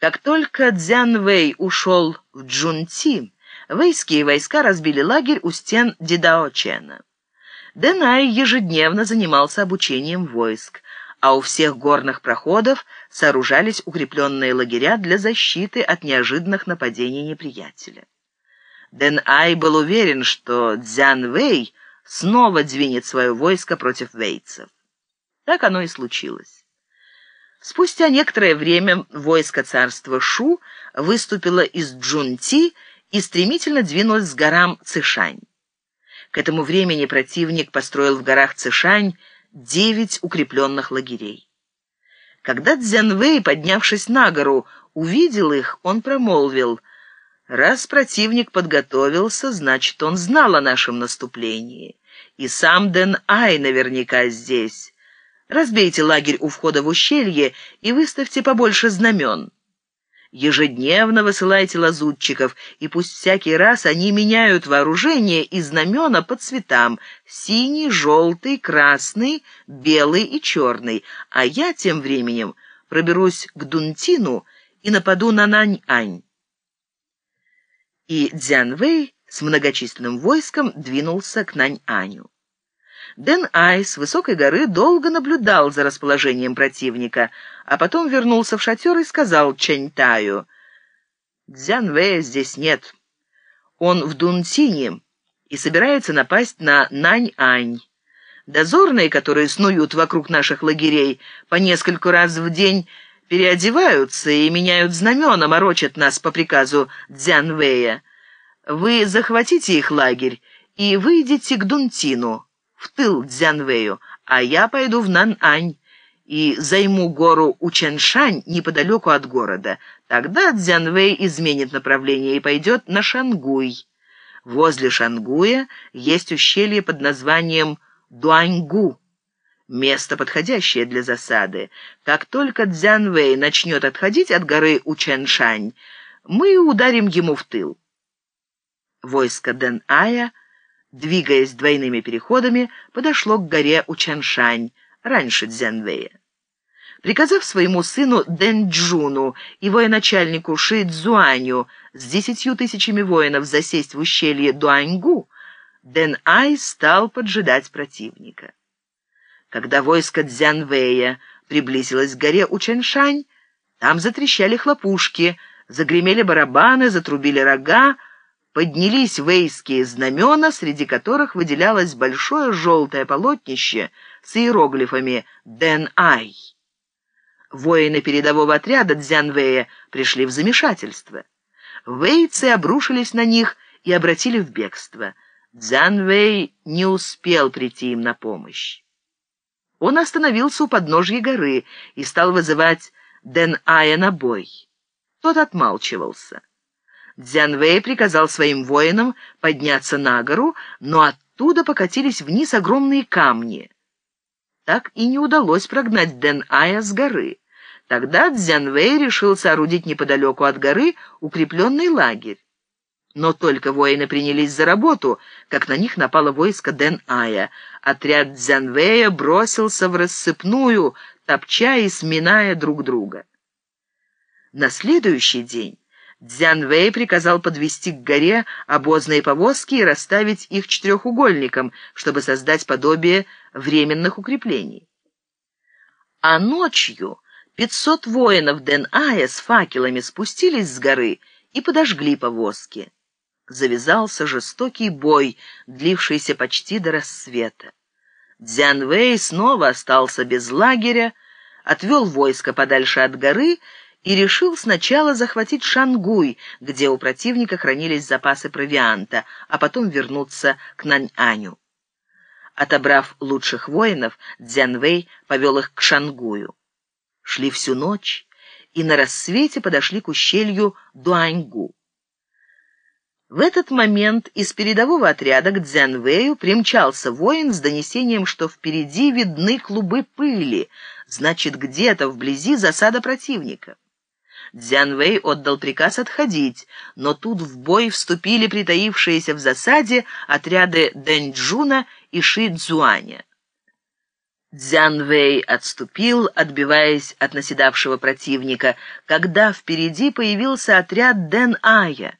Как только Цзян Вэй ушел в Джунти, вэйские войска разбили лагерь у стен Дидаочена. Дэн Ай ежедневно занимался обучением войск, а у всех горных проходов сооружались укрепленные лагеря для защиты от неожиданных нападений неприятеля. Дэн Ай был уверен, что Цзян Вэй снова двинет свое войско против вейцев. Так оно и случилось. Спустя некоторое время войско царства Шу выступило из Джунти и стремительно двинулось с горам Цишань. К этому времени противник построил в горах Цишань девять укрепленных лагерей. Когда Цзянвэй, поднявшись на гору, увидел их, он промолвил, «Раз противник подготовился, значит, он знал о нашем наступлении. И сам Дэн Ай наверняка здесь. Разбейте лагерь у входа в ущелье и выставьте побольше знамен». Ежедневно высылайте лазутчиков, и пусть всякий раз они меняют вооружение и знамена по цветам — синий, желтый, красный, белый и черный, а я тем временем проберусь к Дунтину и нападу на Нань-Ань. И Дзянвэй с многочисленным войском двинулся к Нань-Аню. Дэн Ай с высокой горы долго наблюдал за расположением противника, а потом вернулся в шатер и сказал Чэнь Таю, «Дзян Вэя здесь нет. Он в Дунтине и собирается напасть на Нань-Ань. Дозорные, которые снуют вокруг наших лагерей, по нескольку раз в день переодеваются и меняют знамена, морочат нас по приказу Дзян Вэя. Вы захватите их лагерь и выйдете к Дунтину» в тыл Дзянвэю, а я пойду в Нанань и займу гору Учэншань неподалеку от города. Тогда Дзянвэй изменит направление и пойдет на Шангуй. Возле Шангуя есть ущелье под названием Дуаньгу. Место подходящее для засады. Как только Дзянвэй начнет отходить от горы Учэншань, мы ударим ему в тыл. Войско Дэн-Ая двигаясь двойными переходами, подошло к горе Учаншань, раньше Дзянвэя. Приказав своему сыну Дэнджуну и военачальнику Ши Цзуаню с десятью тысячами воинов засесть в ущелье Дуаньгу, Дэн Ай стал поджидать противника. Когда войско Дзянвэя приблизилось к горе Учаншань, там затрещали хлопушки, загремели барабаны, затрубили рога, поднялись вейские знамена, среди которых выделялось большое желтое полотнище с иероглифами «Дэн-Ай». Воины передового отряда Дзянвэя пришли в замешательство. Вейцы обрушились на них и обратили в бегство. Дзянвэй не успел прийти им на помощь. Он остановился у подножья горы и стал вызывать Дэн-Ая на бой. Тот отмалчивался. Дзянвэй приказал своим воинам подняться на гору, но оттуда покатились вниз огромные камни. Так и не удалось прогнать Дэн-Ая с горы. Тогда Дзянвэй решил соорудить неподалеку от горы укрепленный лагерь. Но только воины принялись за работу, как на них напало войско Дэн-Ая. Отряд Дзянвэя бросился в рассыпную, топча и сминая друг друга. На следующий день Дзянвэй приказал подвести к горе обозные повозки и расставить их четырехугольником, чтобы создать подобие временных укреплений. А ночью пятьсот воинов Дэн-Ая с факелами спустились с горы и подожгли повозки. Завязался жестокий бой, длившийся почти до рассвета. Дзянвэй снова остался без лагеря, отвел войско подальше от горы и решил сначала захватить Шангуй, где у противника хранились запасы провианта, а потом вернуться к Наньаню. Отобрав лучших воинов, Дзянвэй повел их к Шангую. Шли всю ночь и на рассвете подошли к ущелью Дуаньгу. В этот момент из передового отряда к Дзянвэю примчался воин с донесением, что впереди видны клубы пыли, значит, где-то вблизи засада противника. Дзянвэй отдал приказ отходить, но тут в бой вступили притаившиеся в засаде отряды Дэньчжуна и Ши Цзуаня. Дзянвэй отступил, отбиваясь от наседавшего противника, когда впереди появился отряд Дэн Ая.